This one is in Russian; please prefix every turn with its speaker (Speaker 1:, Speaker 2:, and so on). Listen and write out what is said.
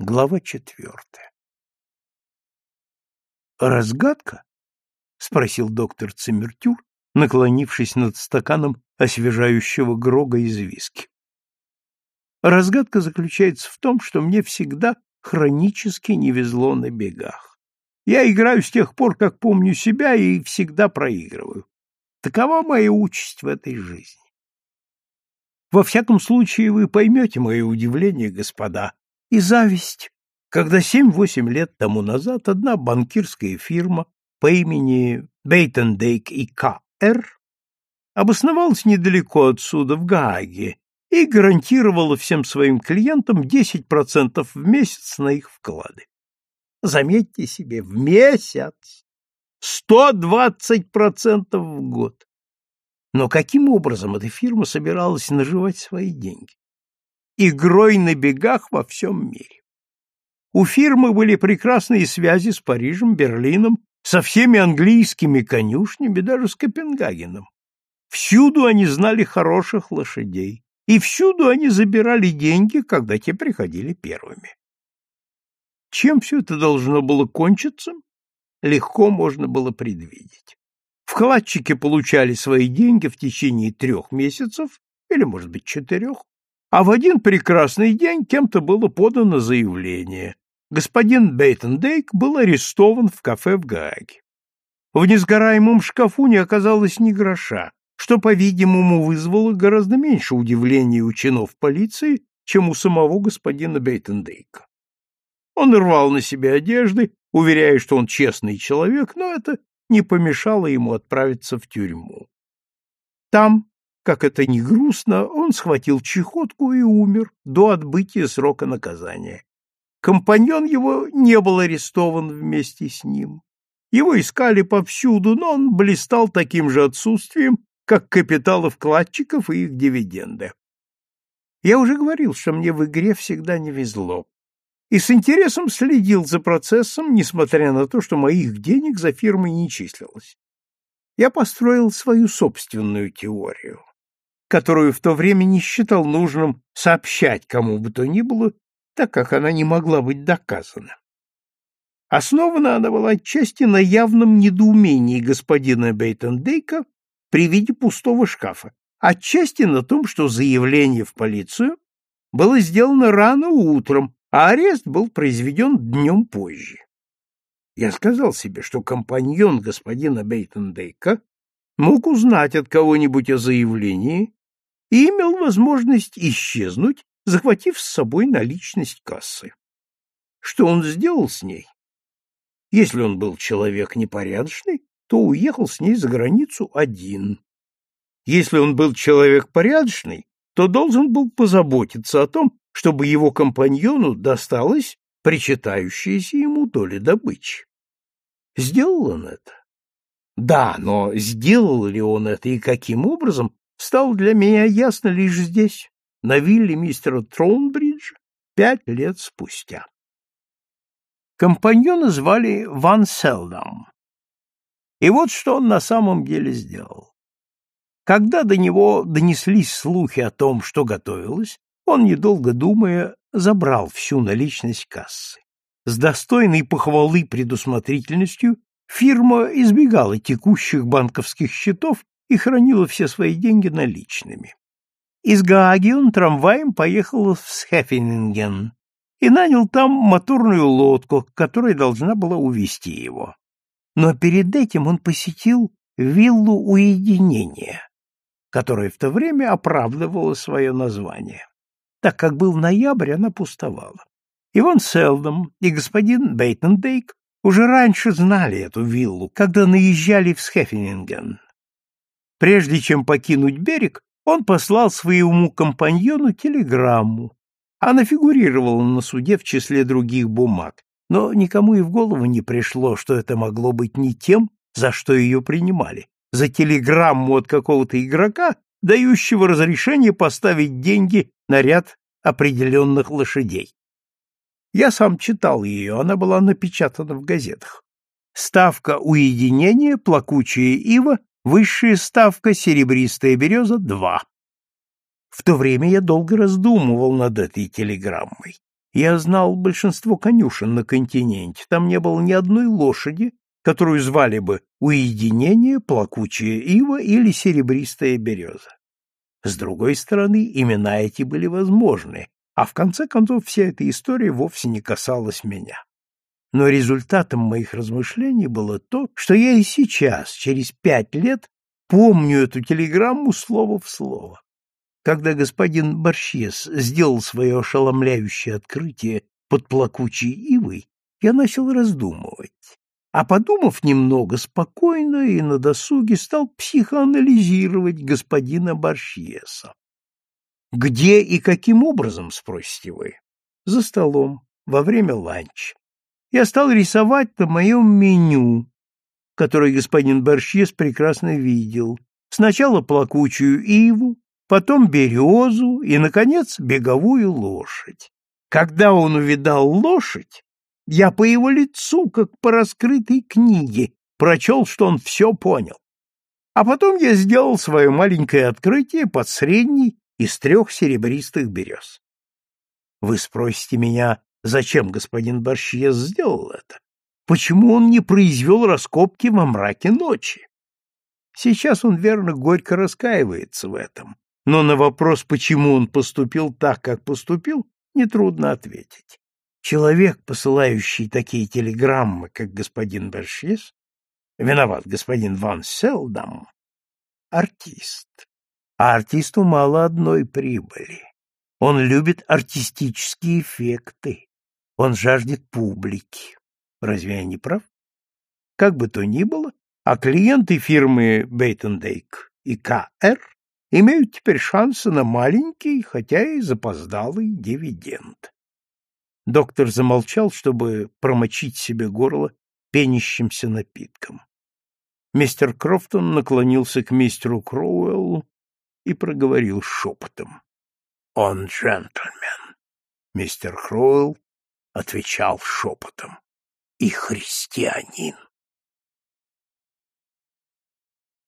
Speaker 1: Глава четвертая. «Разгадка?» — спросил доктор Циммертюр, наклонившись над стаканом освежающего грога из виски. «Разгадка заключается в том, что мне всегда хронически не везло на бегах. Я играю с тех пор, как помню себя, и всегда проигрываю. Такова моя участь в этой жизни. Во всяком случае, вы поймете мое удивление, господа, и зависть, когда семь-восемь лет тому назад одна банкирская фирма по имени Бейтендейк и К.Р. обосновалась недалеко отсюда, в Гааге, и гарантировала всем своим клиентам 10% в месяц на их вклады. Заметьте себе, в месяц! 120% в год! Но каким образом эта фирма собиралась наживать свои деньги? Игрой на бегах во всем мире. У фирмы были прекрасные связи с Парижем, Берлином, со всеми английскими конюшнями, даже с Копенгагеном. Всюду они знали хороших лошадей, и всюду они забирали деньги, когда те приходили первыми. Чем все это должно было кончиться, легко можно было предвидеть. Вкладчики получали свои деньги в течение трех месяцев, или, может быть, четырех, а в один прекрасный день кем-то было подано заявление. Господин Бейтендейк был арестован в кафе в Гааге. В несгораемом шкафу не оказалось ни гроша, что, по-видимому, вызвало гораздо меньше удивления у чинов полиции, чем у самого господина Бейтендейка. Он рвал на себе одежды, уверяя, что он честный человек, но это не помешало ему отправиться в тюрьму. Там, как это ни грустно, он схватил чехотку и умер до отбытия срока наказания. Компаньон его не был арестован вместе с ним. Его искали повсюду, но он блистал таким же отсутствием, как капиталы вкладчиков и их дивиденды. Я уже говорил, что мне в игре всегда не везло, и с интересом следил за процессом, несмотря на то, что моих денег за фирмой не числилось. Я построил свою собственную теорию которую в то время не считал нужным сообщать кому бы то ни было, так как она не могла быть доказана. Основана она была отчасти на явном недоумении господина Бейтендейка при виде пустого шкафа, отчасти на том, что заявление в полицию было сделано рано утром, а арест был произведен днем позже. Я сказал себе, что компаньон господина Бейтендейка мог узнать от кого-нибудь о заявлении и имел возможность исчезнуть, захватив с собой наличность кассы. Что он сделал с ней? Если он был человек непорядочный, то уехал с ней за границу один. Если он был человек порядочный, то должен был позаботиться о том, чтобы его компаньону досталось причитающаяся ему доля добычи. Сделал он это? Да, но сделал ли он это и каким образом, стало для меня ясно лишь здесь, на вилле мистера Троунбриджа, пять лет спустя. Компаньона звали Ван Селдам. И вот что он на самом деле сделал. Когда до него донеслись слухи о том, что готовилось, он, недолго думая, забрал всю наличность кассы. С достойной похвалы предусмотрительностью фирма избегала текущих банковских счетов и хранила все свои деньги наличными. Из Гааги он трамваем поехал в Схефенинген и нанял там моторную лодку, которая должна была увезти его. Но перед этим он посетил виллу уединения, которая в то время оправдывала свое название. Так как был ноябрь, она пустовала. Иван Селдом и господин Бейтендейк уже раньше знали эту виллу, когда наезжали в Схефенинген. Прежде чем покинуть берег, он послал своему компаньону телеграмму. Она фигурировала на суде в числе других бумаг, но никому и в голову не пришло, что это могло быть не тем, за что ее принимали, за телеграмму от какого-то игрока, дающего разрешение поставить деньги на ряд определенных лошадей. Я сам читал ее, она была напечатана в газетах. Ставка уединения, плакучая ива Высшая ставка серебристая береза — два. В то время я долго раздумывал над этой телеграммой. Я знал большинство конюшен на континенте. Там не было ни одной лошади, которую звали бы уединение, плакучая ива или серебристая береза. С другой стороны, имена эти были возможны, а в конце концов вся эта история вовсе не касалась меня. Но результатом моих размышлений было то, что я и сейчас, через пять лет, помню эту телеграмму слово в слово. Когда господин Борщес сделал свое ошеломляющее открытие под плакучей ивой, я начал раздумывать. А подумав немного спокойно и на досуге, стал психоанализировать господина Борщеса. Где и каким образом, спросите вы? За столом, во время ланча. Я стал рисовать на моем меню, которое господин Борщес прекрасно видел. Сначала плакучую иву, потом березу и, наконец, беговую лошадь. Когда он увидал лошадь, я по его лицу, как по раскрытой книге, прочел, что он все понял. А потом я сделал свое маленькое открытие под средней из трех серебристых берез. Вы спросите меня, зачем господин Борщес сделал это? Почему он не произвел раскопки во мраке ночи? Сейчас он, верно, горько раскаивается в этом, но на вопрос, почему он поступил так, как поступил, нетрудно ответить. Человек, посылающий такие телеграммы, как господин Бершис, виноват господин Ван Селдам, артист. А артисту мало одной прибыли. Он любит артистические эффекты. Он жаждет публики. Разве я не прав? Как бы то ни было, а клиенты фирмы Бейтендейк и К.Р. имеют теперь шансы на маленький, хотя и запоздалый дивиденд. Доктор замолчал, чтобы промочить себе горло пенящимся напитком. Мистер Крофтон наклонился к мистеру Кроуэллу и проговорил шепотом. — Он джентльмен. Мистер Кроуэлл отвечал шепотом. — И христианин.